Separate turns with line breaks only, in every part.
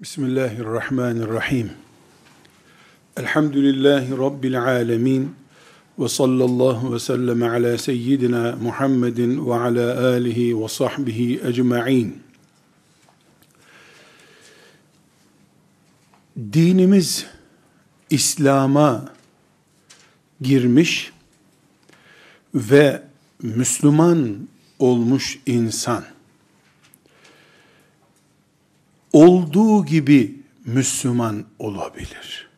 Bismillahirrahmanirrahim. Elhamdülillahi Rabbil alemin. Ve sallallahu ve sellem ala seyyidina Muhammedin ve ala alihi ve sahbihi ecma'in. Dinimiz İslam'a girmiş ve Müslüman olmuş insan olduğu gibi Müslüman olabilir.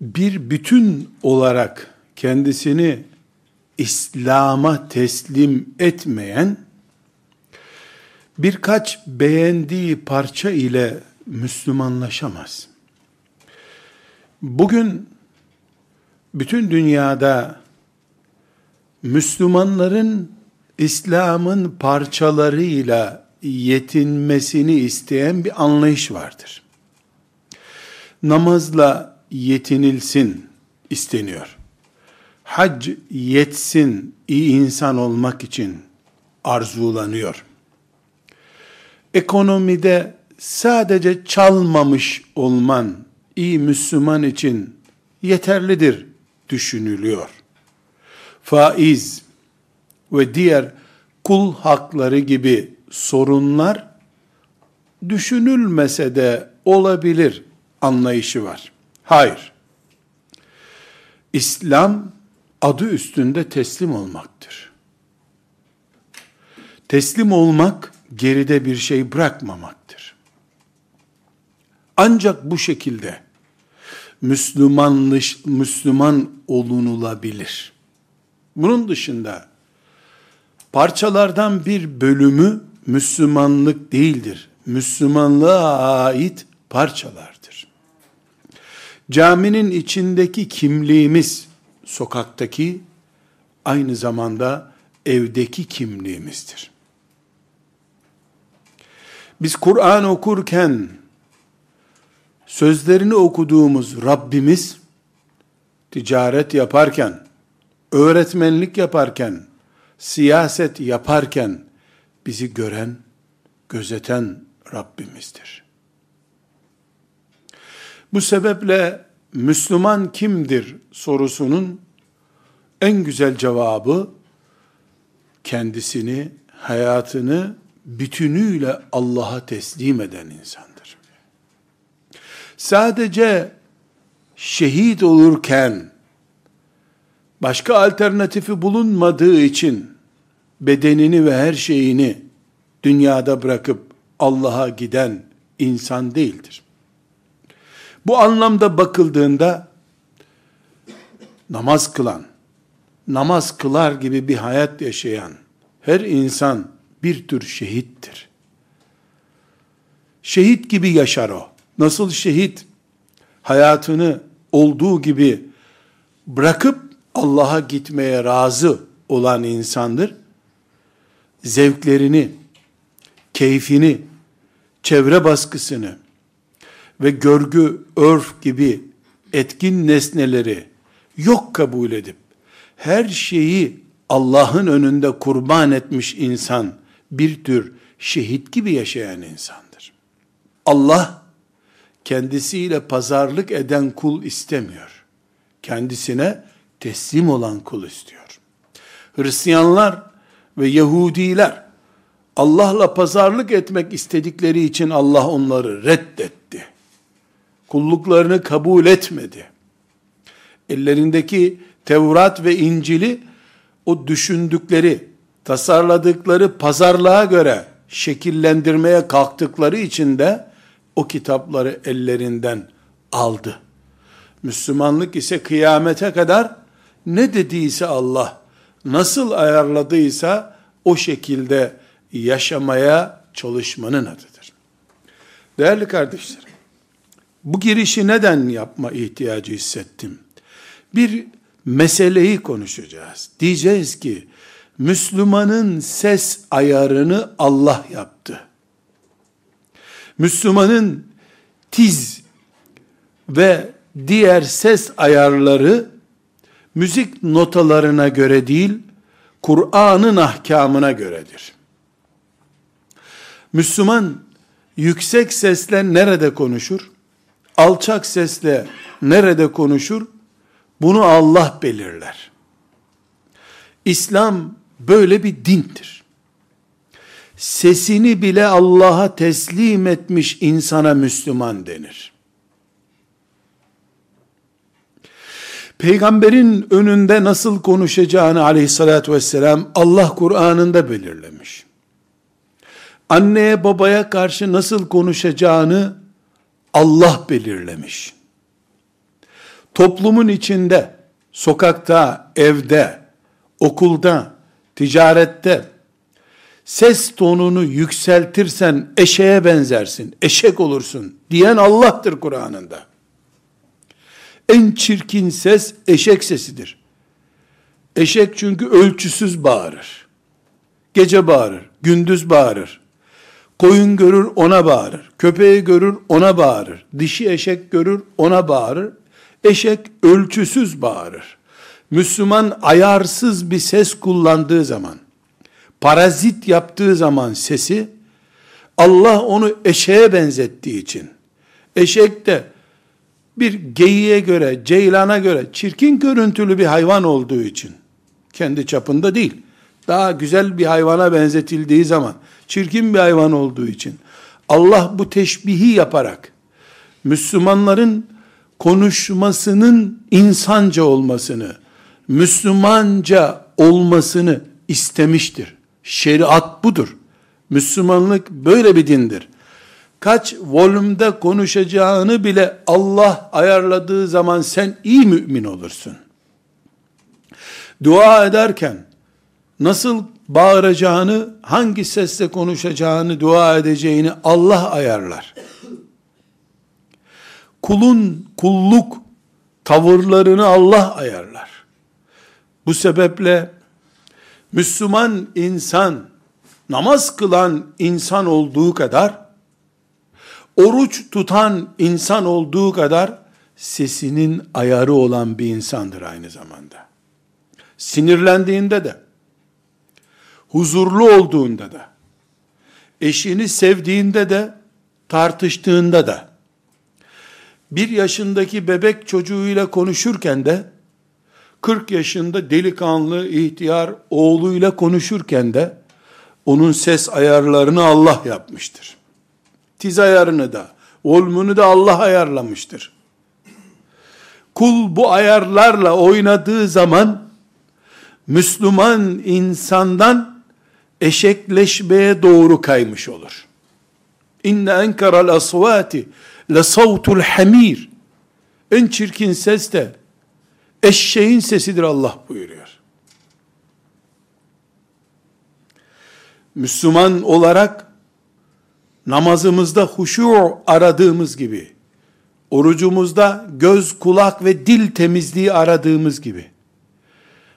Bir bütün olarak kendisini İslam'a teslim etmeyen birkaç beğendiği parça ile Müslümanlaşamaz. Bugün bütün dünyada Müslümanların İslam'ın parçalarıyla yetinmesini isteyen bir anlayış vardır. Namazla yetinilsin isteniyor. Hac yetsin iyi insan olmak için arzulanıyor. Ekonomide sadece çalmamış olman iyi Müslüman için yeterlidir düşünülüyor. Faiz ve diğer kul hakları gibi sorunlar düşünülmese de olabilir anlayışı var. Hayır. İslam adı üstünde teslim olmaktır. Teslim olmak geride bir şey bırakmamaktır. Ancak bu şekilde Müslümanlış, Müslüman olunulabilir. Bunun dışında parçalardan bir bölümü Müslümanlık değildir. Müslümanlığa ait parçalardır. Caminin içindeki kimliğimiz, sokaktaki aynı zamanda evdeki kimliğimizdir. Biz Kur'an okurken sözlerini okuduğumuz Rabbimiz ticaret yaparken, öğretmenlik yaparken, siyaset yaparken bizi gören, gözeten Rabbimizdir. Bu sebeple Müslüman kimdir sorusunun en güzel cevabı kendisini, hayatını bütünüyle Allah'a teslim eden insandır. Sadece şehit olurken başka alternatifi bulunmadığı için bedenini ve her şeyini dünyada bırakıp Allah'a giden insan değildir. Bu anlamda bakıldığında namaz kılan, namaz kılar gibi bir hayat yaşayan her insan bir tür şehittir. Şehit gibi yaşar o. Nasıl şehit hayatını olduğu gibi bırakıp Allah'a gitmeye razı olan insandır zevklerini, keyfini, çevre baskısını ve görgü, örf gibi etkin nesneleri yok kabul edip her şeyi Allah'ın önünde kurban etmiş insan bir tür şehit gibi yaşayan insandır. Allah kendisiyle pazarlık eden kul istemiyor. Kendisine teslim olan kul istiyor. Hristiyanlar ve Yahudiler Allah'la pazarlık etmek istedikleri için Allah onları reddetti. Kulluklarını kabul etmedi. Ellerindeki Tevrat ve İncil'i o düşündükleri, tasarladıkları pazarlığa göre şekillendirmeye kalktıkları için de o kitapları ellerinden aldı. Müslümanlık ise kıyamete kadar ne dediyse Allah nasıl ayarladıysa o şekilde yaşamaya çalışmanın adıdır. Değerli kardeşlerim, bu girişi neden yapma ihtiyacı hissettim? Bir meseleyi konuşacağız. Diyeceğiz ki, Müslümanın ses ayarını Allah yaptı. Müslümanın tiz ve diğer ses ayarları müzik notalarına göre değil, Kur'an'ın ahkamına göredir. Müslüman yüksek sesle nerede konuşur? Alçak sesle nerede konuşur? Bunu Allah belirler. İslam böyle bir dindir. Sesini bile Allah'a teslim etmiş insana Müslüman denir. Peygamberin önünde nasıl konuşacağını aleyhissalatü vesselam Allah Kur'an'ında belirlemiş. Anneye babaya karşı nasıl konuşacağını Allah belirlemiş. Toplumun içinde, sokakta, evde, okulda, ticarette ses tonunu yükseltirsen eşeğe benzersin, eşek olursun diyen Allah'tır Kur'an'ında. En çirkin ses eşek sesidir. Eşek çünkü ölçüsüz bağırır. Gece bağırır, gündüz bağırır. Koyun görür ona bağırır. Köpeği görür ona bağırır. Dişi eşek görür ona bağırır. Eşek ölçüsüz bağırır. Müslüman ayarsız bir ses kullandığı zaman, parazit yaptığı zaman sesi, Allah onu eşeğe benzettiği için, eşek de bir geyiğe göre, ceylana göre çirkin görüntülü bir hayvan olduğu için, kendi çapında değil, daha güzel bir hayvana benzetildiği zaman, çirkin bir hayvan olduğu için, Allah bu teşbihi yaparak, Müslümanların konuşmasının insanca olmasını, Müslümanca olmasını istemiştir. Şeriat budur. Müslümanlık böyle bir dindir. Kaç volümde konuşacağını bile Allah ayarladığı zaman sen iyi mümin olursun. Dua ederken nasıl bağıracağını, hangi sesle konuşacağını, dua edeceğini Allah ayarlar. Kulun kulluk tavırlarını Allah ayarlar. Bu sebeple Müslüman insan namaz kılan insan olduğu kadar oruç tutan insan olduğu kadar sesinin ayarı olan bir insandır aynı zamanda. Sinirlendiğinde de huzurlu olduğunda da eşini sevdiğinde de tartıştığında da bir yaşındaki bebek çocuğuyla konuşurken de 40 yaşında delikanlı, ihtiyar oğluyla konuşurken de onun ses ayarlarını Allah yapmıştır. Tiz ayarını da, volümünü de Allah ayarlamıştır. Kul bu ayarlarla oynadığı zaman Müslüman insandan eşekleşmeye doğru kaymış olur. İnne enkeral asvati le savtul hamir. En çirkin ses de eşeğin sesidir Allah buyuruyor. Müslüman olarak namazımızda huşu aradığımız gibi, orucumuzda göz, kulak ve dil temizliği aradığımız gibi,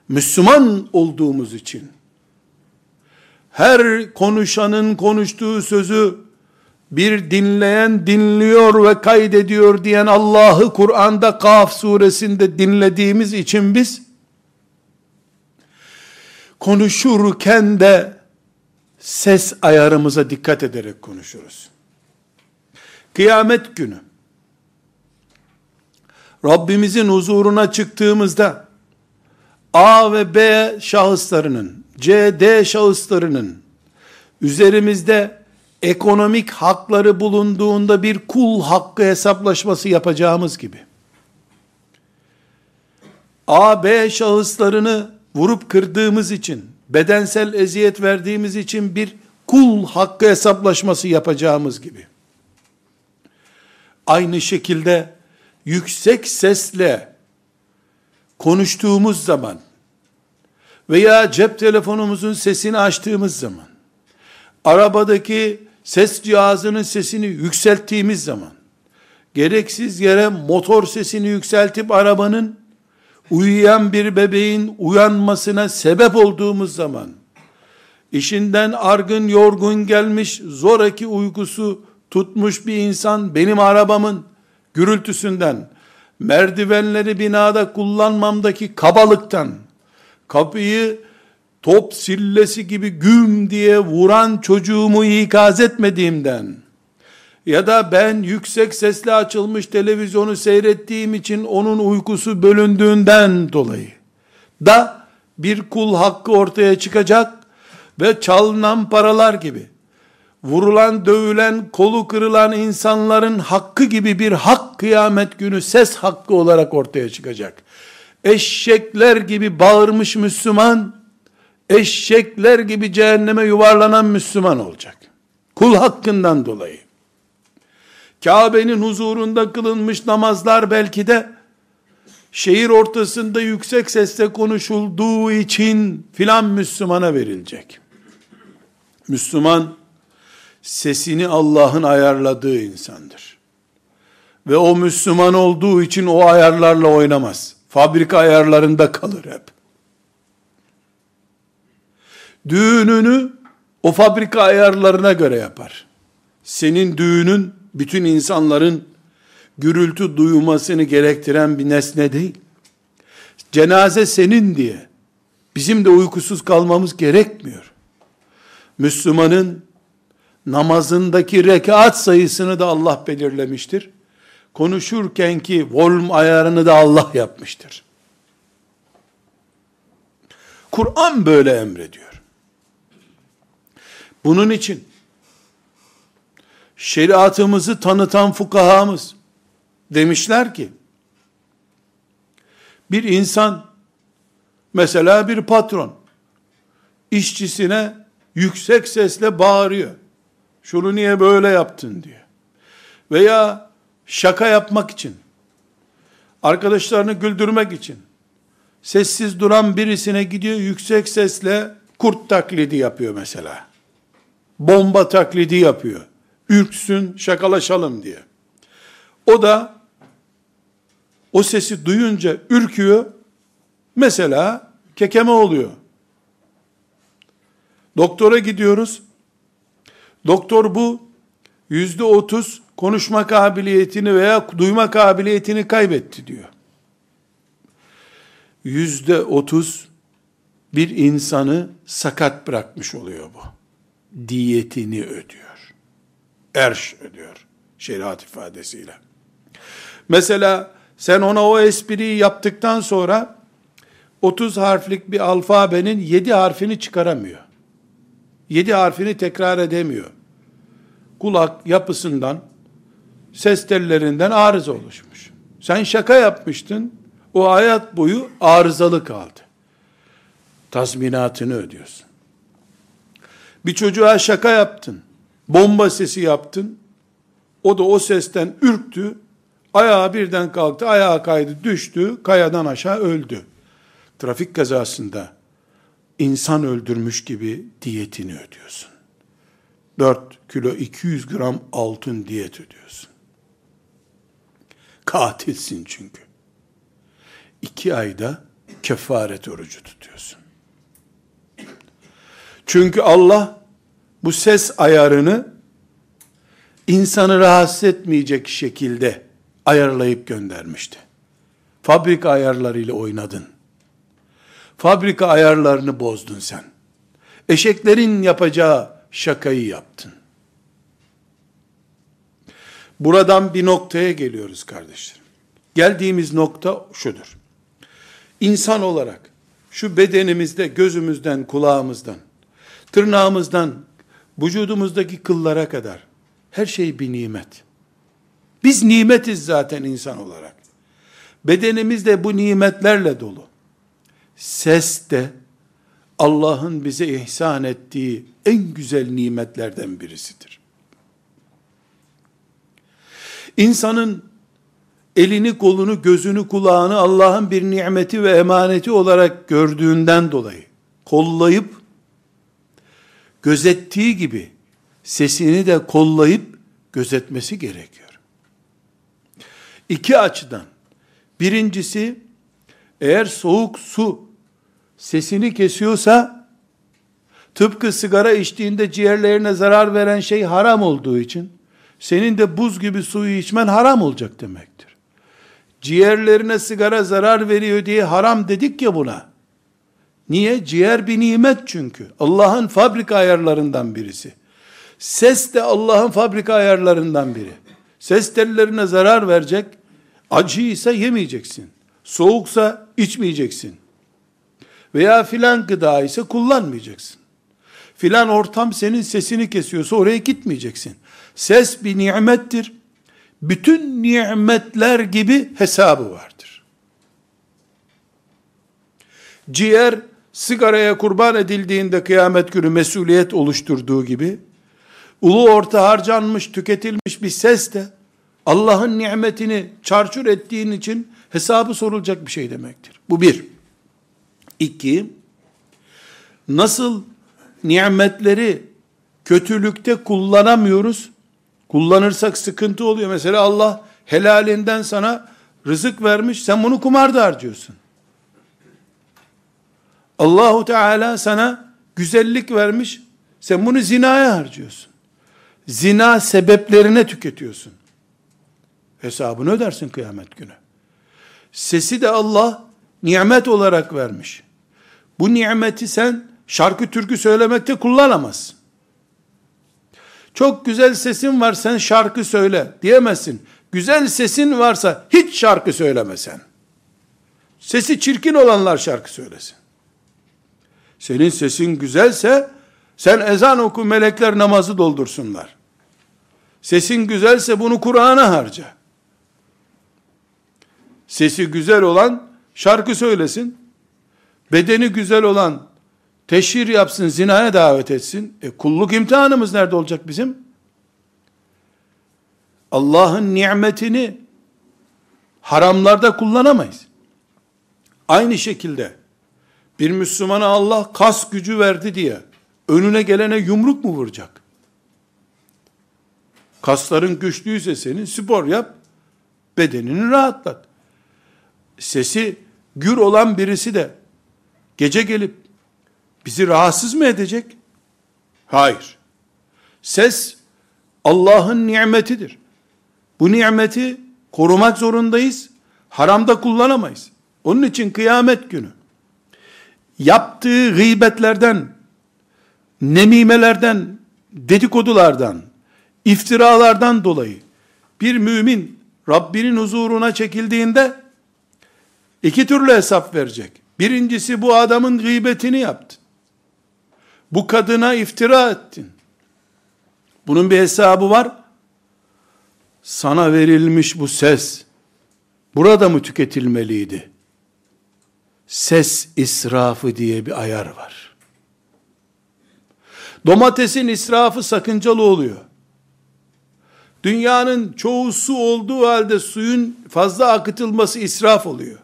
Müslüman olduğumuz için, her konuşanın konuştuğu sözü bir dinleyen dinliyor ve kaydediyor diyen Allah'ı Kur'an'da Kaf suresinde dinlediğimiz için biz konuşurken de ses ayarımıza dikkat ederek konuşuruz. Kıyamet günü Rabbimizin huzuruna çıktığımızda A ve B şahıslarının, C, D şahıslarının üzerimizde ekonomik hakları bulunduğunda bir kul hakkı hesaplaşması yapacağımız gibi, A, B şahıslarını vurup kırdığımız için, bedensel eziyet verdiğimiz için bir kul hakkı hesaplaşması yapacağımız gibi, aynı şekilde yüksek sesle konuştuğumuz zaman veya cep telefonumuzun sesini açtığımız zaman, arabadaki ses cihazının sesini yükselttiğimiz zaman, gereksiz yere motor sesini yükseltip arabanın, uyuyan bir bebeğin uyanmasına sebep olduğumuz zaman, işinden argın yorgun gelmiş, zoraki uykusu tutmuş bir insan, benim arabamın gürültüsünden, merdivenleri binada kullanmamdaki kabalıktan, kapıyı top sillesi gibi güm diye vuran çocuğumu ikaz etmediğimden, ya da ben yüksek sesle açılmış televizyonu seyrettiğim için onun uykusu bölündüğünden dolayı da bir kul hakkı ortaya çıkacak ve çalınan paralar gibi vurulan, dövülen, kolu kırılan insanların hakkı gibi bir hak kıyamet günü ses hakkı olarak ortaya çıkacak. Eşekler gibi bağırmış Müslüman, eşekler gibi cehenneme yuvarlanan Müslüman olacak. Kul hakkından dolayı. Kabe'nin huzurunda kılınmış namazlar belki de şehir ortasında yüksek sesle konuşulduğu için filan Müslümana verilecek. Müslüman sesini Allah'ın ayarladığı insandır. Ve o Müslüman olduğu için o ayarlarla oynamaz. Fabrika ayarlarında kalır hep. Düğününü o fabrika ayarlarına göre yapar. Senin düğünün bütün insanların gürültü duymasını gerektiren bir nesne değil. Cenaze senin diye bizim de uykusuz kalmamız gerekmiyor. Müslümanın namazındaki rekat sayısını da Allah belirlemiştir. Konuşurken ki volüm ayarını da Allah yapmıştır. Kur'an böyle emrediyor. Bunun için şeriatımızı tanıtan fukahamız demişler ki bir insan mesela bir patron işçisine yüksek sesle bağırıyor. Şunu niye böyle yaptın diye. Veya şaka yapmak için, arkadaşlarını güldürmek için, sessiz duran birisine gidiyor yüksek sesle kurt taklidi yapıyor mesela. Bomba taklidi yapıyor. Ürksün, şakalaşalım diye. O da o sesi duyunca ürküyor. Mesela kekeme oluyor. Doktora gidiyoruz. Doktor bu yüzde otuz konuşma kabiliyetini veya duyma kabiliyetini kaybetti diyor. Yüzde otuz bir insanı sakat bırakmış oluyor bu. Diyetini ödüyor. Erş ödüyor. Şeriat ifadesiyle. Mesela sen ona o espriyi yaptıktan sonra 30 harflik bir alfabenin 7 harfini çıkaramıyor. 7 harfini tekrar edemiyor. Kulak yapısından, ses tellerinden arıza oluşmuş. Sen şaka yapmıştın, o hayat boyu arızalı kaldı. Tazminatını ödüyorsun. Bir çocuğa şaka yaptın, bomba sesi yaptın, o da o sesten ürktü, ayağı birden kalktı, ayağa kaydı, düştü, kayadan aşağı öldü. Trafik kazasında insan öldürmüş gibi diyetini ödüyorsun. 4 kilo 200 gram altın diyet ödüyorsun. Katilsin çünkü. İki ayda kefaret orucu tutuyorsun. Çünkü Allah bu ses ayarını insanı rahatsız etmeyecek şekilde ayarlayıp göndermişti. Fabrika ayarlarıyla oynadın. Fabrika ayarlarını bozdun sen. Eşeklerin yapacağı şakayı yaptın. Buradan bir noktaya geliyoruz kardeşlerim. Geldiğimiz nokta şudur. İnsan olarak şu bedenimizde gözümüzden, kulağımızdan, tırnağımızdan, vücudumuzdaki kıllara kadar her şey bir nimet. Biz nimetiz zaten insan olarak. Bedenimiz de bu nimetlerle dolu. Ses de Allah'ın bize ihsan ettiği en güzel nimetlerden birisidir. İnsanın elini, kolunu, gözünü, kulağını Allah'ın bir nimeti ve emaneti olarak gördüğünden dolayı kollayıp gözettiği gibi sesini de kollayıp gözetmesi gerekiyor. İki açıdan. Birincisi eğer soğuk su sesini kesiyorsa tıpkı sigara içtiğinde ciğerlerine zarar veren şey haram olduğu için senin de buz gibi suyu içmen haram olacak demektir. Ciğerlerine sigara zarar veriyor diye haram dedik ya buna. Niye? Ciğer bir nimet çünkü. Allah'ın fabrika ayarlarından birisi. Ses de Allah'ın fabrika ayarlarından biri. Ses tellerine zarar verecek. Acıysa yemeyeceksin. Soğuksa içmeyeceksin. Veya filan gıda ise kullanmayacaksın. Filan ortam senin sesini kesiyorsa oraya gitmeyeceksin. Ses bir nimettir. Bütün nimetler gibi hesabı vardır. Ciğer sigaraya kurban edildiğinde kıyamet günü mesuliyet oluşturduğu gibi ulu orta harcanmış, tüketilmiş bir ses de Allah'ın nimetini çarçur ettiğin için hesabı sorulacak bir şey demektir. Bu bir. İki, nasıl nimetleri kötülükte kullanamıyoruz? Kullanırsak sıkıntı oluyor. Mesela Allah helalinden sana rızık vermiş, sen bunu kumarda harcıyorsun. Allahu Teala sana güzellik vermiş, sen bunu zinaya harcıyorsun. Zina sebeplerine tüketiyorsun. Hesabını ödersin kıyamet günü. Sesi de Allah nimet olarak vermiş. Bu nimeti sen şarkı türkü söylemekte kullanamazsın. Çok güzel sesin var sen şarkı söyle diyemezsin. Güzel sesin varsa hiç şarkı söylemesen. Sesi çirkin olanlar şarkı söylesin. Senin sesin güzelse sen ezan oku melekler namazı doldursunlar. Sesin güzelse bunu Kur'an'a harca. Sesi güzel olan şarkı söylesin. Bedeni güzel olan teşhir yapsın, zinaya davet etsin. E kulluk imtihanımız nerede olacak bizim? Allah'ın nimetini haramlarda kullanamayız. Aynı şekilde bir Müslümana Allah kas gücü verdi diye önüne gelene yumruk mu vuracak? Kasların güçlüyse senin spor yap, bedenini rahatlat. Sesi gür olan birisi de gece gelip bizi rahatsız mı edecek? Hayır. Ses Allah'ın nimetidir. Bu nimeti korumak zorundayız. Haramda kullanamayız. Onun için kıyamet günü yaptığı gıybetlerden, nemimelerden, dedikodulardan, iftiralardan dolayı bir mümin Rabbinin huzuruna çekildiğinde iki türlü hesap verecek. Birincisi bu adamın gıybetini yaptın. Bu kadına iftira ettin. Bunun bir hesabı var. Sana verilmiş bu ses burada mı tüketilmeliydi? Ses israfı diye bir ayar var. Domatesin israfı sakıncalı oluyor. Dünyanın çoğu su olduğu halde suyun fazla akıtılması israf oluyor.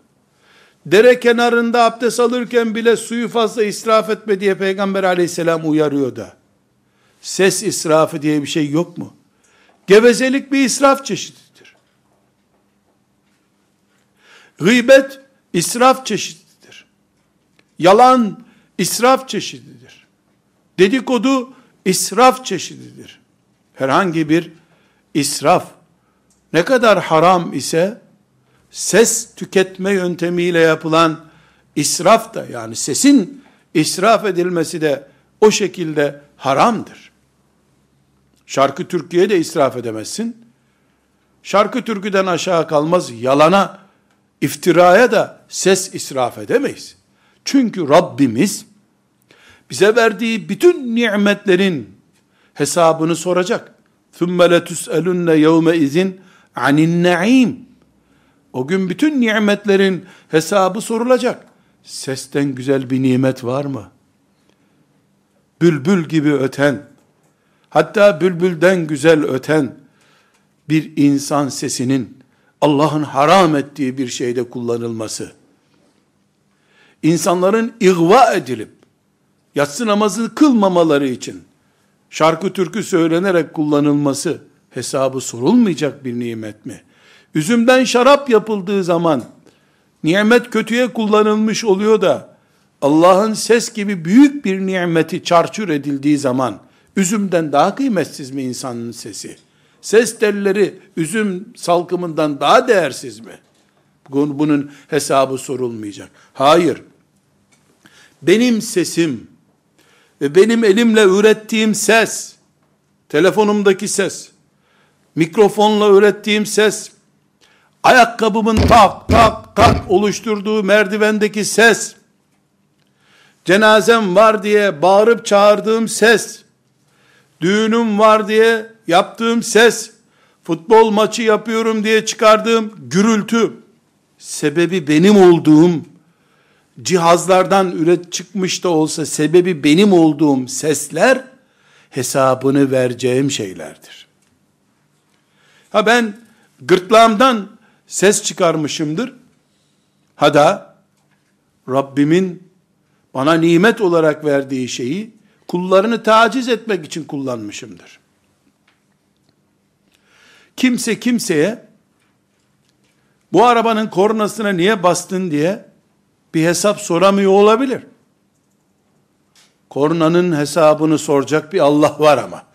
Dere kenarında abdest alırken bile suyu fazla israf etme diye Peygamber aleyhisselam uyarıyor da. Ses israfı diye bir şey yok mu? Gevezelik bir israf çeşididir. Gıybet israf çeşididir. Yalan israf çeşididir. Dedikodu israf çeşididir. Herhangi bir israf ne kadar haram ise ses tüketme yöntemiyle yapılan israf da yani sesin israf edilmesi de o şekilde haramdır. Şarkı Türkiye de israf edemezsin. Şarkı türküden aşağı kalmaz yalana, iftiraya da ses israf edemeyiz. Çünkü Rabbimiz bize verdiği bütün nimetlerin hesabını soracak. ثُمَّ لَتُسْأَلُنَّ يَوْمَ اِذٍ عَنِ النَّعِيمِ O gün bütün nimetlerin hesabı sorulacak. Sesten güzel bir nimet var mı? Bülbül gibi öten, hatta bülbülden güzel öten bir insan sesinin Allah'ın haram ettiği bir şeyde kullanılması, İnsanların ihva edilip, yatsı namazı kılmamaları için, şarkı türkü söylenerek kullanılması hesabı sorulmayacak bir nimet mi? Üzümden şarap yapıldığı zaman nimet kötüye kullanılmış oluyor da Allah'ın ses gibi büyük bir nimeti çarçur edildiği zaman üzümden daha kıymetsiz mi insanın sesi? Ses telleri üzüm salkımından daha değersiz mi? Bunun hesabı sorulmayacak. Hayır. Benim sesim ve benim elimle ürettiğim ses, telefonumdaki ses, mikrofonla ürettiğim ses, ayakkabımın tak tak tak oluşturduğu merdivendeki ses, cenazem var diye bağırıp çağırdığım ses, düğünüm var diye yaptığım ses, futbol maçı yapıyorum diye çıkardığım gürültü, sebebi benim olduğum, cihazlardan üret çıkmış da olsa sebebi benim olduğum sesler, hesabını vereceğim şeylerdir. Ha ben gırtlağımdan ses çıkarmışımdır. Ha da Rabbimin bana nimet olarak verdiği şeyi kullarını taciz etmek için kullanmışımdır. Kimse kimseye bu arabanın kornasına niye bastın diye bir hesap soramıyor olabilir. Kornanın hesabını soracak bir Allah var ama.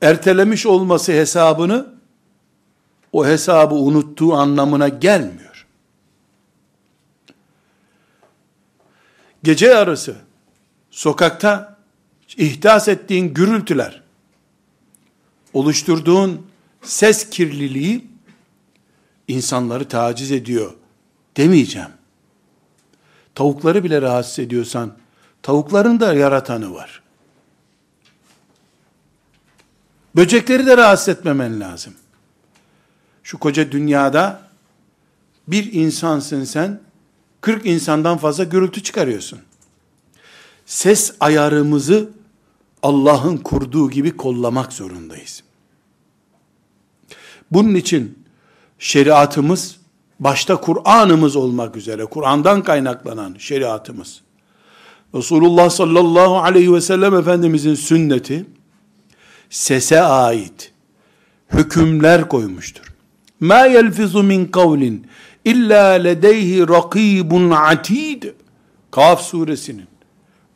Ertelemiş olması hesabını o hesabı unuttuğu anlamına gelmiyor. Gece yarısı sokakta ihdas ettiğin gürültüler, oluşturduğun ses kirliliği insanları taciz ediyor demeyeceğim. Tavukları bile rahatsız ediyorsan, tavukların da yaratanı var. Böcekleri de rahatsız etmemen lazım. Şu koca dünyada bir insansın sen, 40 insandan fazla gürültü çıkarıyorsun. Ses ayarımızı Allah'ın kurduğu gibi kollamak zorundayız. Bunun için şeriatımız başta Kur'an'ımız olmak üzere Kur'an'dan kaynaklanan şeriatımız Resulullah sallallahu aleyhi ve sellem Efendimizin sünneti sese ait hükümler koymuştur. Ma yelfizu min kavlin illa ledeyhi rakibun atid. Kaf suresinin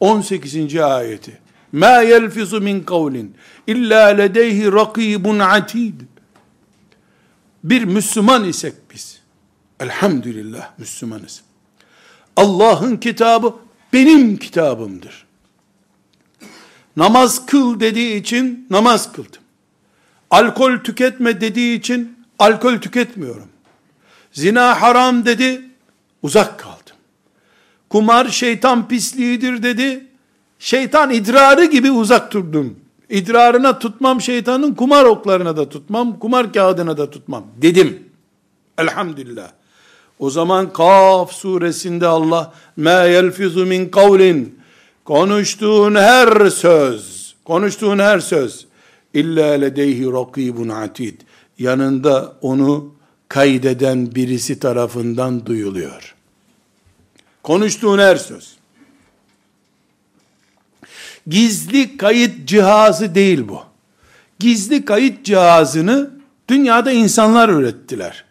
18. ayeti. Ma yelfizu min kavlin illa ledeyhi rakibun atid. Bir Müslüman isek biz. Elhamdülillah Müslümanız. Allah'ın kitabı benim kitabımdır. Namaz kıl dediği için namaz kıldım. Alkol tüketme dediği için alkol tüketmiyorum. Zina haram dedi, uzak kaldım. Kumar şeytan pisliğidir dedi, şeytan idrarı gibi uzak durdum. İdrarına tutmam şeytanın, kumar oklarına da tutmam, kumar kağıdına da tutmam dedim. Elhamdülillah. O zaman Kaf suresinde Allah ma yelfizu min kavlin konuştuğun her söz konuştuğun her söz illa ledeyhi rakibun atid yanında onu kaydeden birisi tarafından duyuluyor. Konuştuğun her söz. Gizli kayıt cihazı değil bu. Gizli kayıt cihazını dünyada insanlar ürettiler.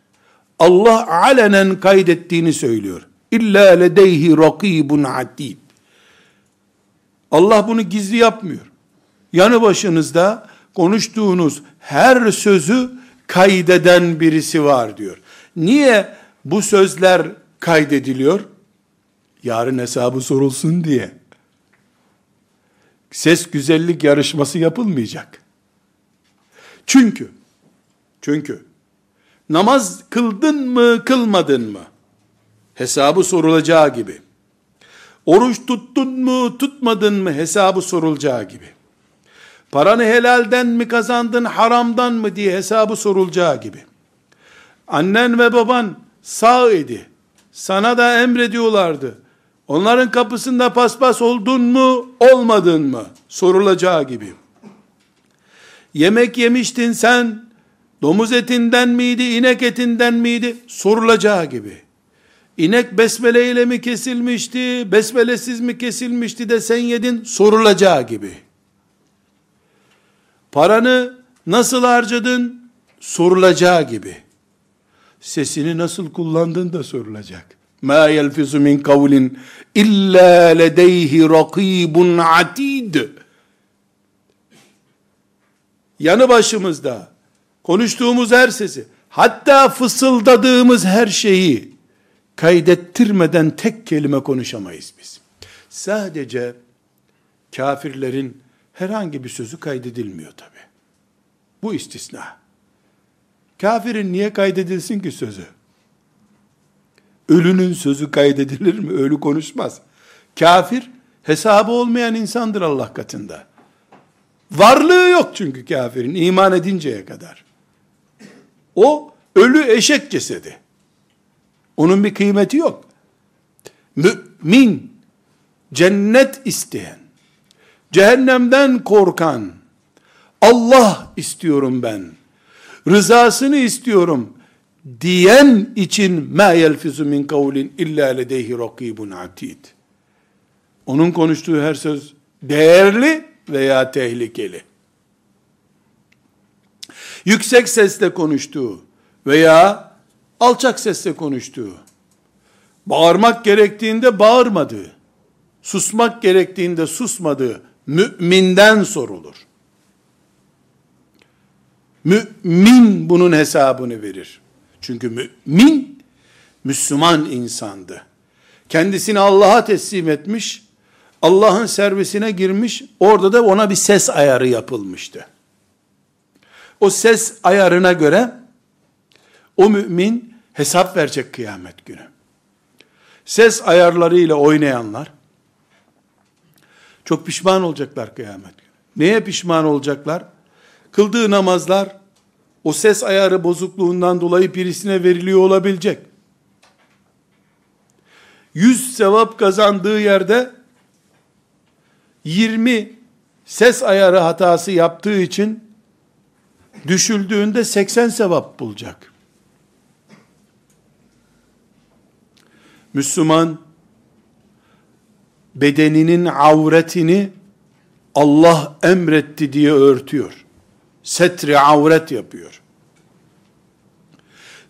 Allah alenen kaydettiğini söylüyor. İlla ledeyhi rakibun atid. Allah bunu gizli yapmıyor. Yanı başınızda konuştuğunuz her sözü kaydeden birisi var diyor. Niye bu sözler kaydediliyor? Yarın hesabı sorulsun diye. Ses güzellik yarışması yapılmayacak. Çünkü çünkü namaz kıldın mı, kılmadın mı? Hesabı sorulacağı gibi. Oruç tuttun mu, tutmadın mı? Hesabı sorulacağı gibi. Paranı helalden mi kazandın, haramdan mı diye hesabı sorulacağı gibi. Annen ve baban sağ idi. Sana da emrediyorlardı. Onların kapısında paspas oldun mu, olmadın mı? Sorulacağı gibi. Yemek yemiştin sen, domuz etinden miydi, inek etinden miydi? Sorulacağı gibi. İnek besmele ile mi kesilmişti, besmelesiz mi kesilmişti de sen yedin? Sorulacağı gibi. Paranı nasıl harcadın? Sorulacağı gibi. Sesini nasıl kullandın da sorulacak. Ma yelfizu min kavlin illa ledeyhi rakibun atid. Yanı başımızda konuştuğumuz her sesi, hatta fısıldadığımız her şeyi kaydettirmeden tek kelime konuşamayız biz. Sadece kafirlerin herhangi bir sözü kaydedilmiyor tabi. Bu istisna. Kafirin niye kaydedilsin ki sözü? Ölünün sözü kaydedilir mi? Ölü konuşmaz. Kafir hesabı olmayan insandır Allah katında. Varlığı yok çünkü kafirin iman edinceye kadar. O ölü eşek cesedi. Onun bir kıymeti yok. Mümin, cennet isteyen, cehennemden korkan, Allah istiyorum ben, rızasını istiyorum diyen için ma yelfizu min kavlin illa ledeyhi rakibun atid. Onun konuştuğu her söz değerli veya tehlikeli. Yüksek sesle konuştuğu veya alçak sesle konuştuğu, bağırmak gerektiğinde bağırmadığı, susmak gerektiğinde susmadığı müminden sorulur. Mümin bunun hesabını verir. Çünkü mümin Müslüman insandı. Kendisini Allah'a teslim etmiş, Allah'ın servisine girmiş, orada da ona bir ses ayarı yapılmıştı. O ses ayarına göre o mümin hesap verecek kıyamet günü. Ses ayarlarıyla oynayanlar çok pişman olacaklar kıyamet günü. Neye pişman olacaklar? Kıldığı namazlar o ses ayarı bozukluğundan dolayı birisine veriliyor olabilecek. Yüz sevap kazandığı yerde 20 ses ayarı hatası yaptığı için düşüldüğünde 80 sevap bulacak. Müslüman bedeninin avretini Allah emretti diye örtüyor. Setri avret yapıyor.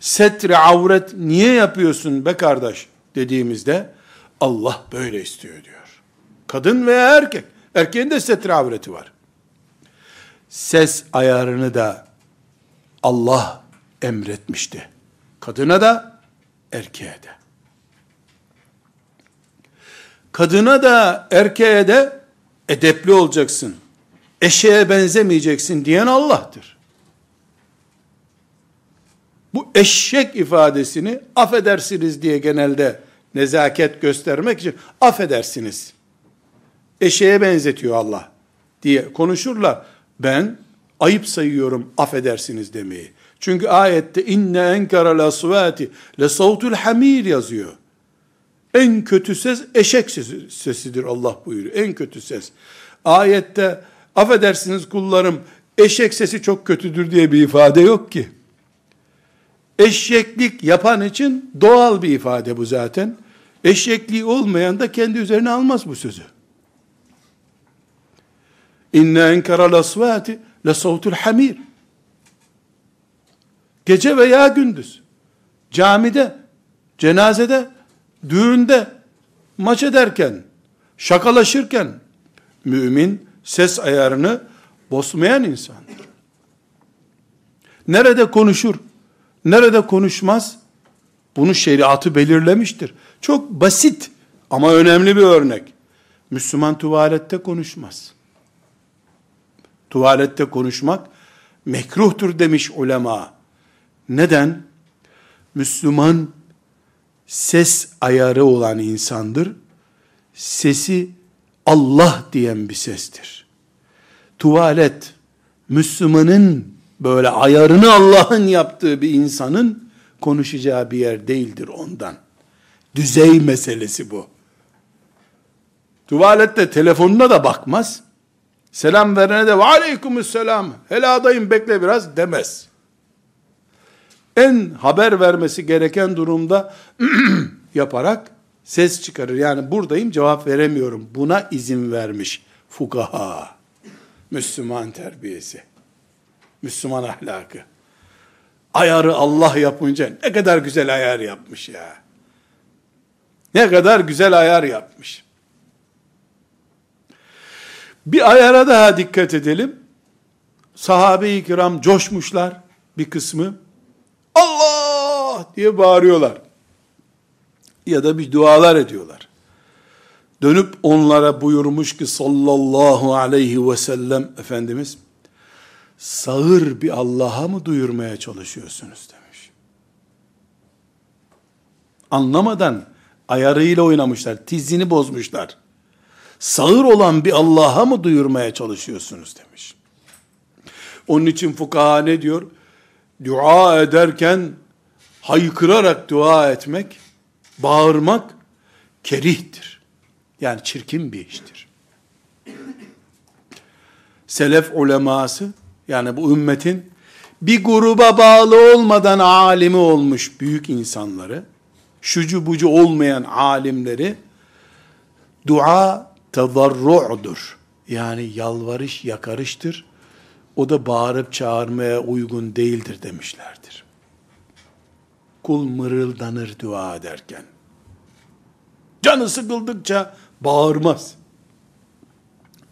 Setri avret niye yapıyorsun be kardeş dediğimizde Allah böyle istiyor diyor. Kadın veya erkek. Erkeğin de setri avreti var. Ses ayarını da Allah emretmişti. Kadına da erkeğe de. Kadına da erkeğe de edepli olacaksın. Eşeğe benzemeyeceksin diyen Allah'tır. Bu eşek ifadesini affedersiniz diye genelde nezaket göstermek için affedersiniz. Eşeğe benzetiyor Allah diye konuşurlar. Ben ayıp sayıyorum affedersiniz demeyi. Çünkü ayette inne enkara la suvati le savtul hamir yazıyor. En kötü ses eşek sesi, sesidir Allah buyuruyor. En kötü ses. Ayette affedersiniz kullarım eşek sesi çok kötüdür diye bir ifade yok ki. Eşeklik yapan için doğal bir ifade bu zaten. Eşekliği olmayan da kendi üzerine almaz bu sözü. İnne enkara lasvati le savtul hamir. Gece veya gündüz, camide, cenazede, düğünde, maç ederken, şakalaşırken, mümin ses ayarını bozmayan insandır. Nerede konuşur, nerede konuşmaz, bunu şeriatı belirlemiştir. Çok basit ama önemli bir örnek. Müslüman tuvalette konuşmaz. Tuvalette konuşmak mekruhtur demiş ulema. Neden? Müslüman ses ayarı olan insandır. Sesi Allah diyen bir sestir. Tuvalet, Müslümanın böyle ayarını Allah'ın yaptığı bir insanın konuşacağı bir yer değildir ondan. Düzey meselesi bu. Tuvalette telefonuna da bakmaz. Selam verene de ve aleykümselam heladayım bekle biraz demez. En haber vermesi gereken durumda yaparak ses çıkarır. Yani buradayım cevap veremiyorum. Buna izin vermiş fukaha. Müslüman terbiyesi. Müslüman ahlakı. Ayarı Allah yapınca ne kadar güzel ayar yapmış ya. Ne kadar güzel ayar yapmış. Bir ayara daha dikkat edelim. Sahabe-i kiram coşmuşlar bir kısmı. Allah diye bağırıyorlar. Ya da bir dualar ediyorlar. dönüp onlara buyurmuş ki sallallahu aleyhi ve sellem Efendimiz, sağır bir Allah'a mı duyurmaya çalışıyorsunuz demiş. Anlamadan ayarıyla oynamışlar, tizini bozmuşlar. Sağır olan bir Allah'a mı duyurmaya çalışıyorsunuz demiş. Onun için fukaha ne diyor? Dua ederken haykırarak dua etmek, bağırmak kerihtir. Yani çirkin bir iştir. Selef uleması yani bu ümmetin bir gruba bağlı olmadan alimi olmuş büyük insanları, şucu bucu olmayan alimleri, dua tezarru'dur. Yani yalvarış yakarıştır. O da bağırıp çağırmaya uygun değildir demişlerdir. Kul mırıldanır dua ederken. Canı sıkıldıkça bağırmaz.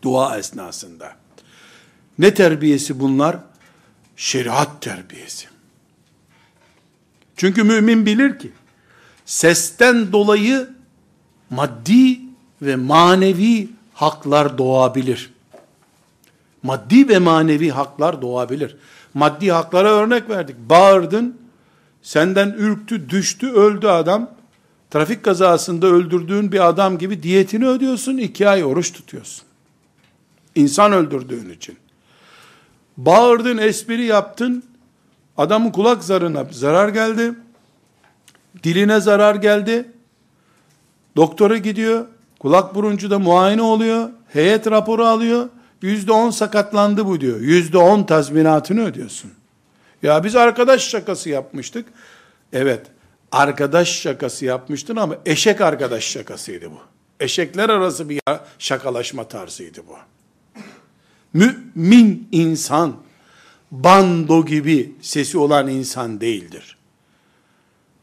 Dua esnasında. Ne terbiyesi bunlar? Şeriat terbiyesi. Çünkü mümin bilir ki sesten dolayı maddi ve manevi haklar doğabilir. Maddi ve manevi haklar doğabilir. Maddi haklara örnek verdik. Bağırdın, senden ürktü, düştü, öldü adam. Trafik kazasında öldürdüğün bir adam gibi diyetini ödüyorsun, iki ay oruç tutuyorsun. İnsan öldürdüğün için. Bağırdın, espri yaptın, adamın kulak zarına zarar geldi, diline zarar geldi, doktora gidiyor, kulak buruncu da muayene oluyor, heyet raporu alıyor, yüzde on sakatlandı bu diyor, yüzde on tazminatını ödüyorsun. Ya biz arkadaş şakası yapmıştık, evet, arkadaş şakası yapmıştın ama eşek arkadaş şakasıydı bu. Eşekler arası bir şakalaşma tarzıydı bu. Mümin insan, bando gibi sesi olan insan değildir.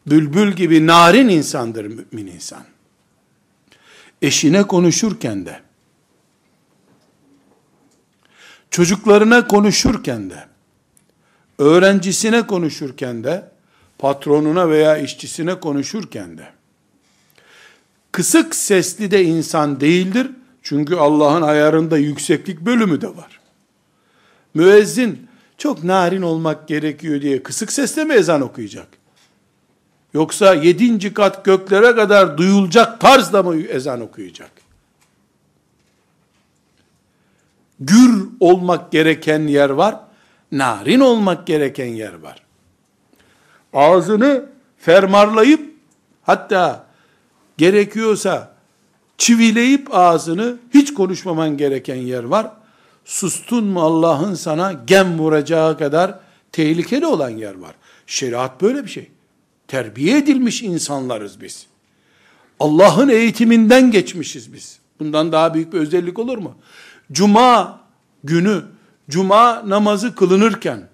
Bülbül gibi narin insandır mümin insan. Eşine konuşurken de, çocuklarına konuşurken de, öğrencisine konuşurken de, patronuna veya işçisine konuşurken de, kısık sesli de insan değildir, çünkü Allah'ın ayarında yükseklik bölümü de var. Müezzin çok narin olmak gerekiyor diye kısık sesle mi ezan okuyacak? Yoksa yedinci kat göklere kadar duyulacak tarzda mı ezan okuyacak? Gür olmak gereken yer var, narin olmak gereken yer var. Ağzını fermarlayıp, hatta gerekiyorsa çivileyip ağzını hiç konuşmaman gereken yer var. Sustun mu Allah'ın sana gem vuracağı kadar tehlikeli olan yer var. Şeriat böyle bir şey. Terbiye edilmiş insanlarız biz. Allah'ın eğitiminden geçmişiz biz. Bundan daha büyük bir özellik olur mu? Cuma günü, cuma namazı kılınırken,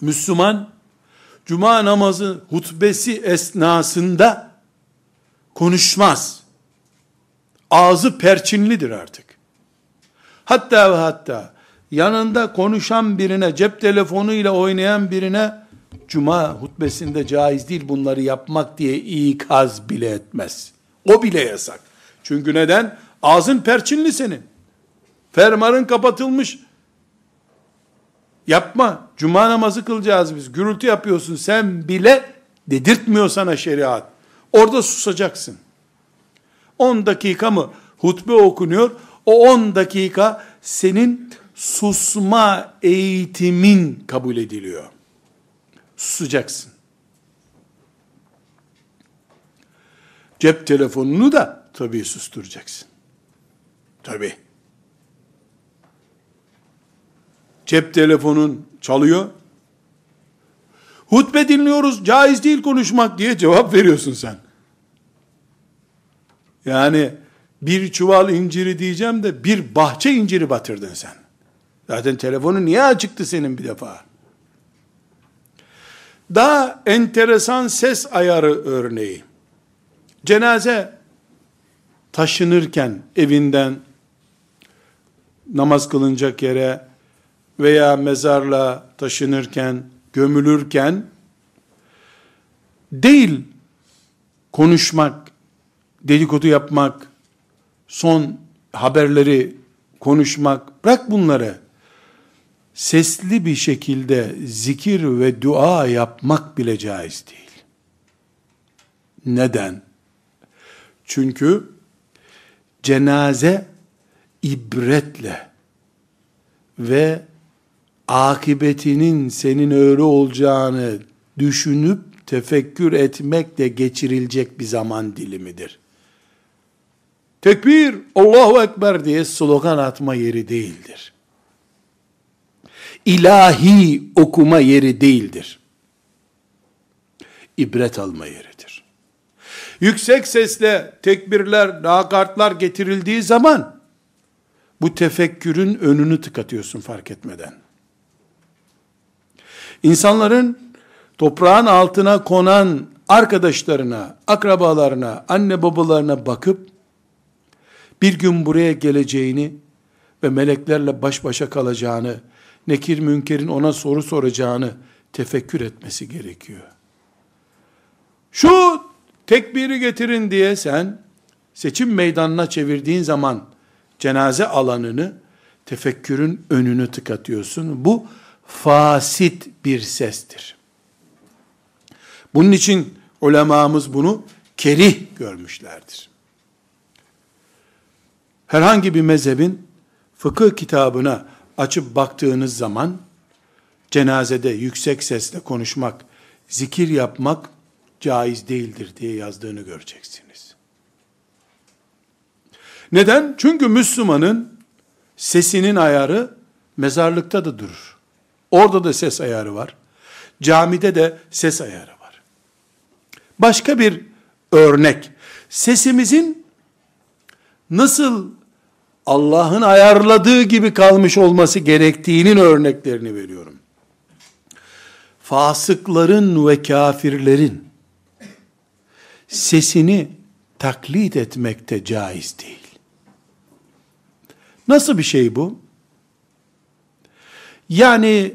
Müslüman, cuma namazı hutbesi esnasında konuşmaz ağzı perçinlidir artık. Hatta ve hatta yanında konuşan birine, cep telefonuyla oynayan birine cuma hutbesinde caiz değil bunları yapmak diye ikaz bile etmez. O bile yasak. Çünkü neden? Ağzın perçinli senin. Fermarın kapatılmış. Yapma. Cuma namazı kılacağız biz. Gürültü yapıyorsun. Sen bile dedirtmiyor sana şeriat. Orada susacaksın. 10 dakika mı hutbe okunuyor? O 10 dakika senin susma eğitimin kabul ediliyor. Susacaksın. Cep telefonunu da tabii susturacaksın. Tabii. Cep telefonun çalıyor. Hutbe dinliyoruz, caiz değil konuşmak diye cevap veriyorsun sen. Yani bir çuval inciri diyeceğim de bir bahçe inciri batırdın sen. Zaten telefonu niye açıktı senin bir defa? Daha enteresan ses ayarı örneği. Cenaze taşınırken evinden namaz kılınacak yere veya mezarla taşınırken, gömülürken değil konuşmak, dedikodu yapmak, son haberleri konuşmak, bırak bunları. Sesli bir şekilde zikir ve dua yapmak bile caiz değil. Neden? Çünkü cenaze ibretle ve akıbetinin senin öyle olacağını düşünüp tefekkür etmekle geçirilecek bir zaman dilimidir. Tekbir, Allahu Ekber diye slogan atma yeri değildir. İlahi okuma yeri değildir. İbret alma yeridir. Yüksek sesle tekbirler, nakartlar getirildiği zaman bu tefekkürün önünü tıkatıyorsun fark etmeden. İnsanların toprağın altına konan arkadaşlarına, akrabalarına, anne babalarına bakıp bir gün buraya geleceğini ve meleklerle baş başa kalacağını, nekir münkerin ona soru soracağını tefekkür etmesi gerekiyor. Şu tekbiri getirin diye sen seçim meydanına çevirdiğin zaman cenaze alanını tefekkürün önünü tıkatıyorsun. Bu fasit bir sestir. Bunun için ulemamız bunu kerih görmüşlerdir. Herhangi bir mezhebin fıkıh kitabına açıp baktığınız zaman cenazede yüksek sesle konuşmak, zikir yapmak caiz değildir diye yazdığını göreceksiniz. Neden? Çünkü Müslümanın sesinin ayarı mezarlıkta da durur. Orada da ses ayarı var. Camide de ses ayarı var. Başka bir örnek. Sesimizin nasıl Allah'ın ayarladığı gibi kalmış olması gerektiğinin örneklerini veriyorum. Fasıkların ve kafirlerin sesini taklit etmekte caiz değil. Nasıl bir şey bu? Yani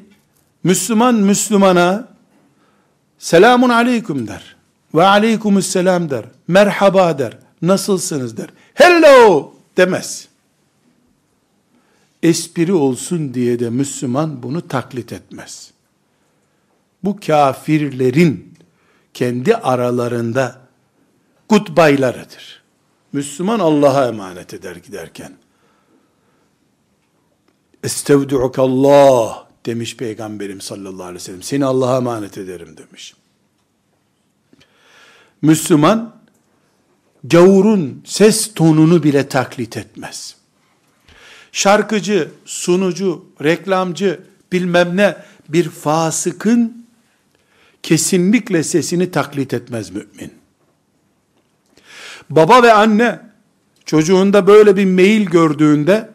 Müslüman Müslümana selamun aleyküm der. Ve aleykümüsselam der. Merhaba der. Nasılsınız der. Hello demez. Espri olsun diye de Müslüman bunu taklit etmez. Bu kafirlerin kendi aralarında kutbaylarıdır. Müslüman Allah'a emanet eder giderken. Allah demiş Peygamberim sallallahu aleyhi ve sellem. Seni Allah'a emanet ederim demiş. Müslüman gavurun ses tonunu bile taklit etmez. Şarkıcı, sunucu, reklamcı, bilmem ne bir fasıkın kesinlikle sesini taklit etmez mümin. Baba ve anne çocuğunda böyle bir meyil gördüğünde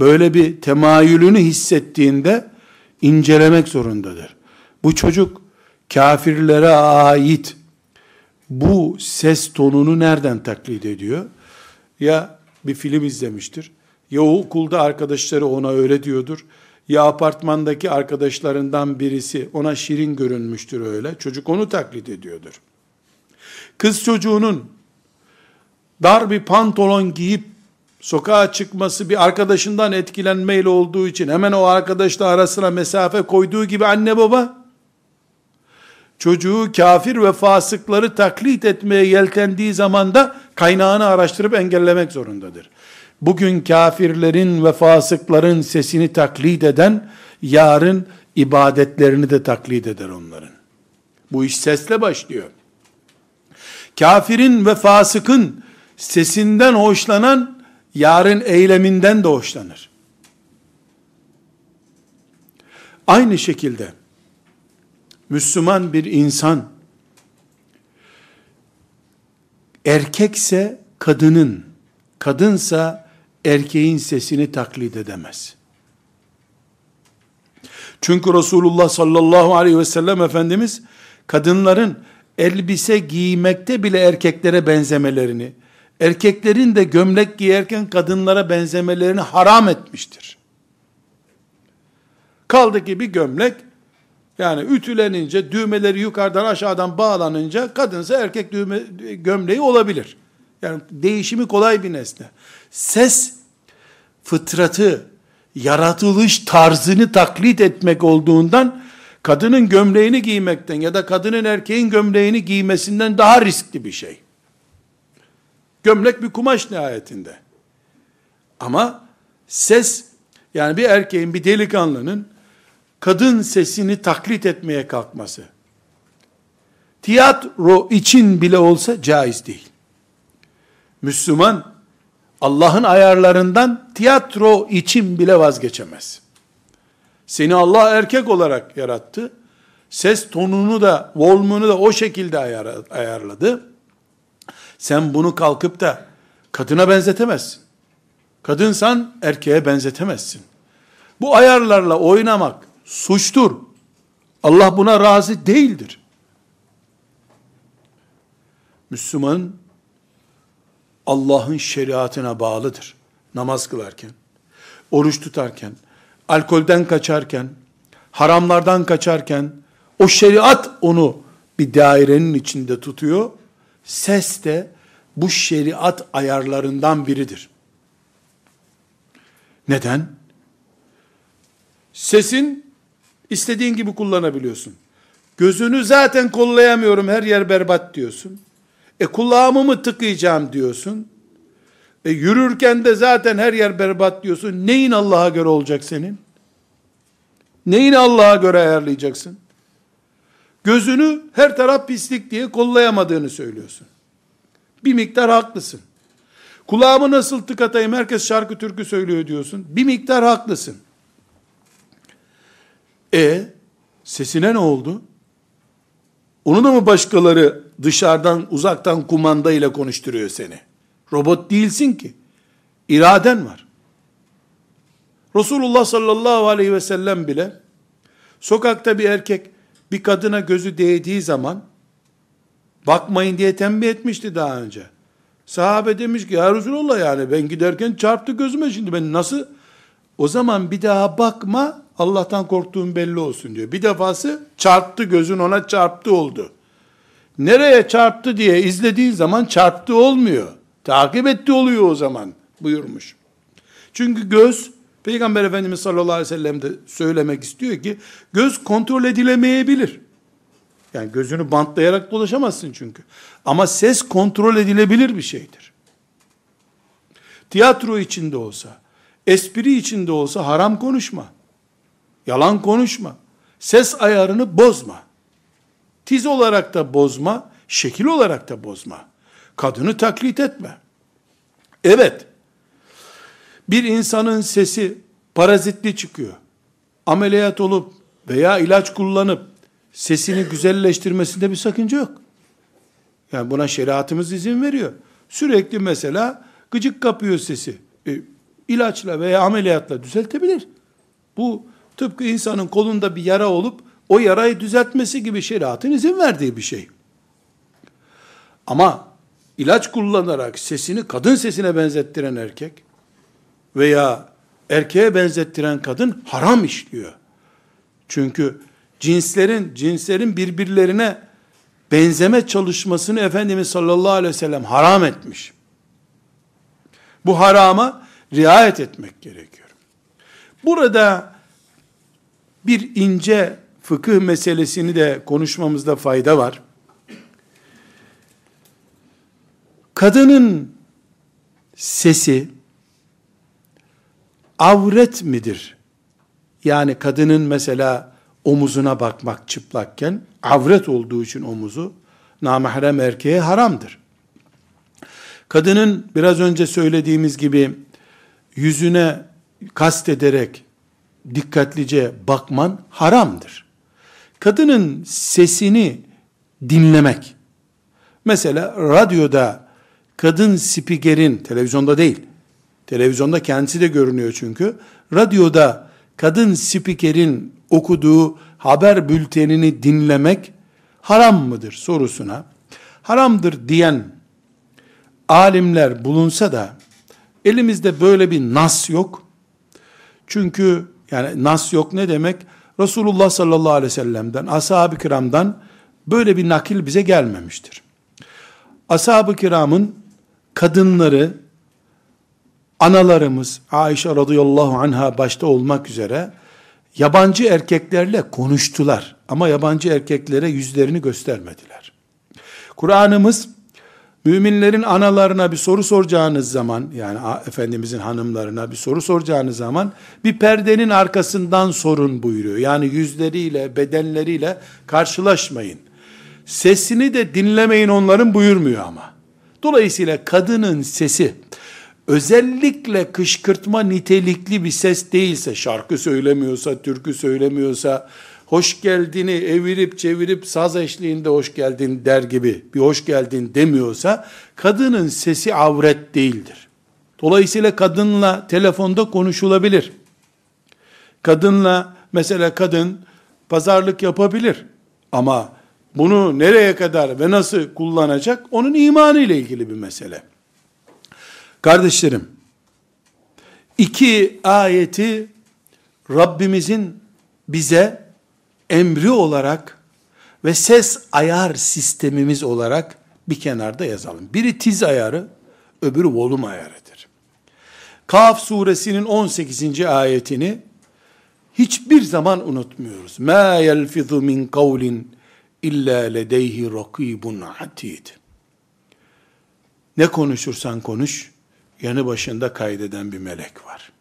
böyle bir temayülünü hissettiğinde incelemek zorundadır. Bu çocuk kafirlere ait bu ses tonunu nereden taklit ediyor? Ya bir film izlemiştir. Ya okulda arkadaşları ona öyle diyordur. Ya apartmandaki arkadaşlarından birisi ona şirin görünmüştür öyle. Çocuk onu taklit ediyordur. Kız çocuğunun dar bir pantolon giyip sokağa çıkması bir arkadaşından etkilenmeyle olduğu için hemen o arkadaşla arasına mesafe koyduğu gibi anne baba çocuğu kafir ve fasıkları taklit etmeye yeltendiği zaman da kaynağını araştırıp engellemek zorundadır. Bugün kafirlerin ve fasıkların sesini taklit eden yarın ibadetlerini de taklit eder onların. Bu iş sesle başlıyor. Kafirin ve fasıkın sesinden hoşlanan yarın eyleminden de hoşlanır. Aynı şekilde Müslüman bir insan erkekse kadının, kadınsa erkeğin sesini taklit edemez. Çünkü Resulullah sallallahu aleyhi ve sellem Efendimiz kadınların elbise giymekte bile erkeklere benzemelerini, erkeklerin de gömlek giyerken kadınlara benzemelerini haram etmiştir. Kaldı ki bir gömlek, yani ütülenince, düğmeleri yukarıdan aşağıdan bağlanınca, kadınsa erkek düğme, gömleği olabilir. Yani değişimi kolay bir nesne. Ses fıtratı, yaratılış tarzını taklit etmek olduğundan kadının gömleğini giymekten ya da kadının erkeğin gömleğini giymesinden daha riskli bir şey. Gömlek bir kumaş nihayetinde. Ama ses yani bir erkeğin bir delikanlının kadın sesini taklit etmeye kalkması tiyatro için bile olsa caiz değil. Müslüman Allah'ın ayarlarından tiyatro için bile vazgeçemez. Seni Allah erkek olarak yarattı. Ses tonunu da, volümünü de o şekilde ayarladı. Sen bunu kalkıp da kadına benzetemezsin. Kadınsan erkeğe benzetemezsin. Bu ayarlarla oynamak suçtur. Allah buna razı değildir. Müslüman Allah'ın şeriatına bağlıdır. Namaz kılarken, oruç tutarken, alkolden kaçarken, haramlardan kaçarken, o şeriat onu bir dairenin içinde tutuyor. Ses de bu şeriat ayarlarından biridir. Neden? Sesin istediğin gibi kullanabiliyorsun. Gözünü zaten kollayamıyorum her yer berbat diyorsun. E kulağımı mı tıkayacağım diyorsun. E yürürken de zaten her yer berbat diyorsun. Neyin Allah'a göre olacak senin? Neyin Allah'a göre ayarlayacaksın? Gözünü her taraf pislik diye kollayamadığını söylüyorsun. Bir miktar haklısın. Kulağımı nasıl tıkatayım herkes şarkı türkü söylüyor diyorsun. Bir miktar haklısın. E sesine ne oldu? Onu da mı başkaları dışarıdan uzaktan kumanda ile konuşturuyor seni? Robot değilsin ki. İraden var. Resulullah sallallahu aleyhi ve sellem bile sokakta bir erkek bir kadına gözü değdiği zaman bakmayın diye tembih etmişti daha önce. Sahabe demiş ki ya Resulullah yani ben giderken çarptı gözüme şimdi ben nasıl o zaman bir daha bakma Allah'tan korktuğun belli olsun diyor. Bir defası çarptı gözün ona çarptı oldu. Nereye çarptı diye izlediğin zaman çarptı olmuyor. Takip etti oluyor o zaman buyurmuş. Çünkü göz Peygamber Efendimiz sallallahu aleyhi ve sellem de söylemek istiyor ki göz kontrol edilemeyebilir. Yani gözünü bantlayarak dolaşamazsın çünkü. Ama ses kontrol edilebilir bir şeydir. Tiyatro içinde olsa, espri içinde olsa haram konuşma. Yalan konuşma. Ses ayarını bozma. Tiz olarak da bozma, şekil olarak da bozma. Kadını taklit etme. Evet, bir insanın sesi parazitli çıkıyor. Ameliyat olup veya ilaç kullanıp sesini güzelleştirmesinde bir sakınca yok. Yani buna şeriatımız izin veriyor. Sürekli mesela gıcık kapıyor sesi. E, ilaçla veya ameliyatla düzeltebilir. Bu tıpkı insanın kolunda bir yara olup o yarayı düzeltmesi gibi şeriatın izin verdiği bir şey. Ama ilaç kullanarak sesini kadın sesine benzettiren erkek veya erkeğe benzettiren kadın haram işliyor. Çünkü cinslerin cinslerin birbirlerine benzeme çalışmasını Efendimiz sallallahu aleyhi ve sellem haram etmiş. Bu harama riayet etmek gerekiyor. Burada bir ince fıkıh meselesini de konuşmamızda fayda var. Kadının sesi avret midir? Yani kadının mesela omuzuna bakmak çıplakken avret olduğu için omuzu namahrem erkeğe haramdır. Kadının biraz önce söylediğimiz gibi yüzüne kast ederek dikkatlice bakman haramdır. Kadının sesini dinlemek, mesela radyoda kadın spikerin, televizyonda değil, televizyonda kendisi de görünüyor çünkü, radyoda kadın spikerin okuduğu haber bültenini dinlemek haram mıdır sorusuna, haramdır diyen alimler bulunsa da, elimizde böyle bir nas yok. Çünkü yani nas yok ne demek? Resulullah sallallahu aleyhi ve sellem'den, ashab-ı kiramdan böyle bir nakil bize gelmemiştir. Ashab-ı kiramın kadınları analarımız Ayşe radıyallahu anha başta olmak üzere yabancı erkeklerle konuştular ama yabancı erkeklere yüzlerini göstermediler. Kur'an'ımız müminlerin analarına bir soru soracağınız zaman yani Efendimizin hanımlarına bir soru soracağınız zaman bir perdenin arkasından sorun buyuruyor. Yani yüzleriyle bedenleriyle karşılaşmayın. Sesini de dinlemeyin onların buyurmuyor ama. Dolayısıyla kadının sesi özellikle kışkırtma nitelikli bir ses değilse, şarkı söylemiyorsa, türkü söylemiyorsa, hoş geldini evirip çevirip saz eşliğinde hoş geldin der gibi bir hoş geldin demiyorsa, kadının sesi avret değildir. Dolayısıyla kadınla telefonda konuşulabilir. Kadınla, mesela kadın pazarlık yapabilir. Ama bunu nereye kadar ve nasıl kullanacak? Onun imanı ile ilgili bir mesele. Kardeşlerim, iki ayeti Rabbimizin bize emri olarak ve ses ayar sistemimiz olarak bir kenarda yazalım. Biri tiz ayarı, öbürü volüm ayarıdır. Kaf suresinin 18. ayetini hiçbir zaman unutmuyoruz. Ma yelfizu min kavlin illa ledeyhi rakibun atid. Ne konuşursan konuş, yanı başında kaydeden bir melek var.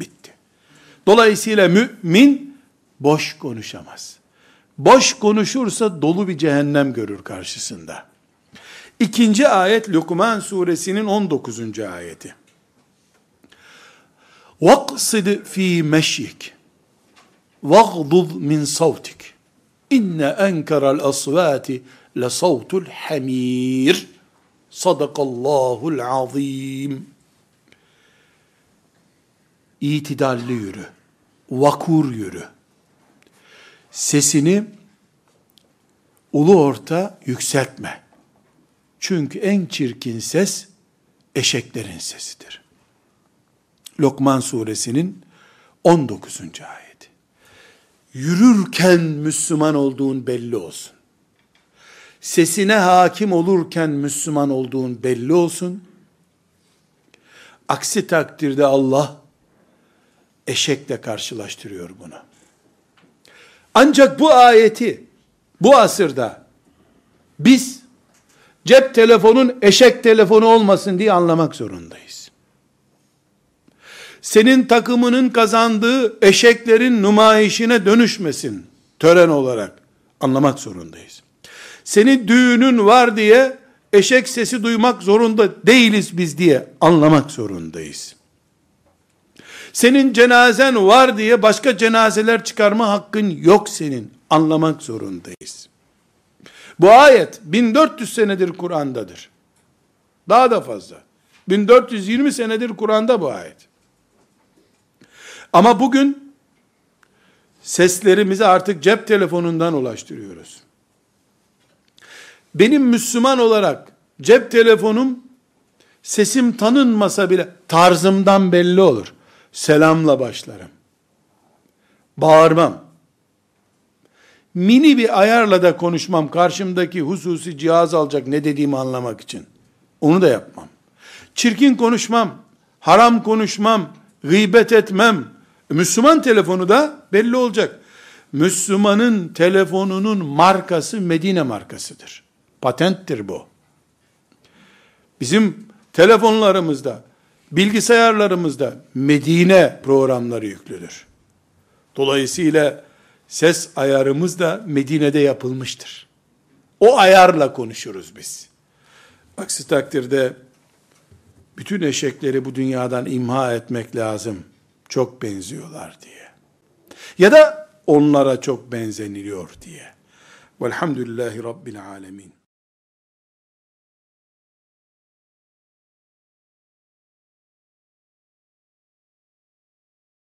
Bitti. Dolayısıyla mümin boş konuşamaz. Boş konuşursa dolu bir cehennem görür karşısında. İkinci ayet Lokman suresinin 19. ayeti. وَقْصِدْ ف۪ي مَشْيِكِ وَغْضُضْ مِنْ صَوْتِكِ İnne enkeral asvati le savtul hamir. Sadakallahul azim. İtidalli yürü. Vakur yürü. Sesini ulu orta yükseltme. Çünkü en çirkin ses eşeklerin sesidir. Lokman suresinin 19. ayeti. Yürürken Müslüman olduğun belli olsun sesine hakim olurken Müslüman olduğun belli olsun. Aksi takdirde Allah eşekle karşılaştırıyor bunu. Ancak bu ayeti bu asırda biz cep telefonun eşek telefonu olmasın diye anlamak zorundayız. Senin takımının kazandığı eşeklerin numayişine dönüşmesin tören olarak anlamak zorundayız. Senin düğünün var diye eşek sesi duymak zorunda değiliz biz diye anlamak zorundayız. Senin cenazen var diye başka cenazeler çıkarma hakkın yok senin. Anlamak zorundayız. Bu ayet 1400 senedir Kur'an'dadır. Daha da fazla. 1420 senedir Kur'an'da bu ayet. Ama bugün seslerimizi artık cep telefonundan ulaştırıyoruz. Benim Müslüman olarak cep telefonum sesim tanınmasa bile tarzımdan belli olur. Selamla başlarım. Bağırmam. Mini bir ayarla da konuşmam. Karşımdaki hususi cihaz alacak ne dediğimi anlamak için. Onu da yapmam. Çirkin konuşmam. Haram konuşmam. Gıybet etmem. Müslüman telefonu da belli olacak. Müslümanın telefonunun markası Medine markasıdır. Patenttir bu. Bizim telefonlarımızda, bilgisayarlarımızda Medine programları yüklüdür. Dolayısıyla ses ayarımız da Medine'de yapılmıştır. O ayarla konuşuruz biz. Aksi takdirde bütün eşekleri bu dünyadan imha etmek lazım. Çok benziyorlar diye. Ya da onlara çok benzeniliyor diye. Velhamdülillahi Rabbil Alemin.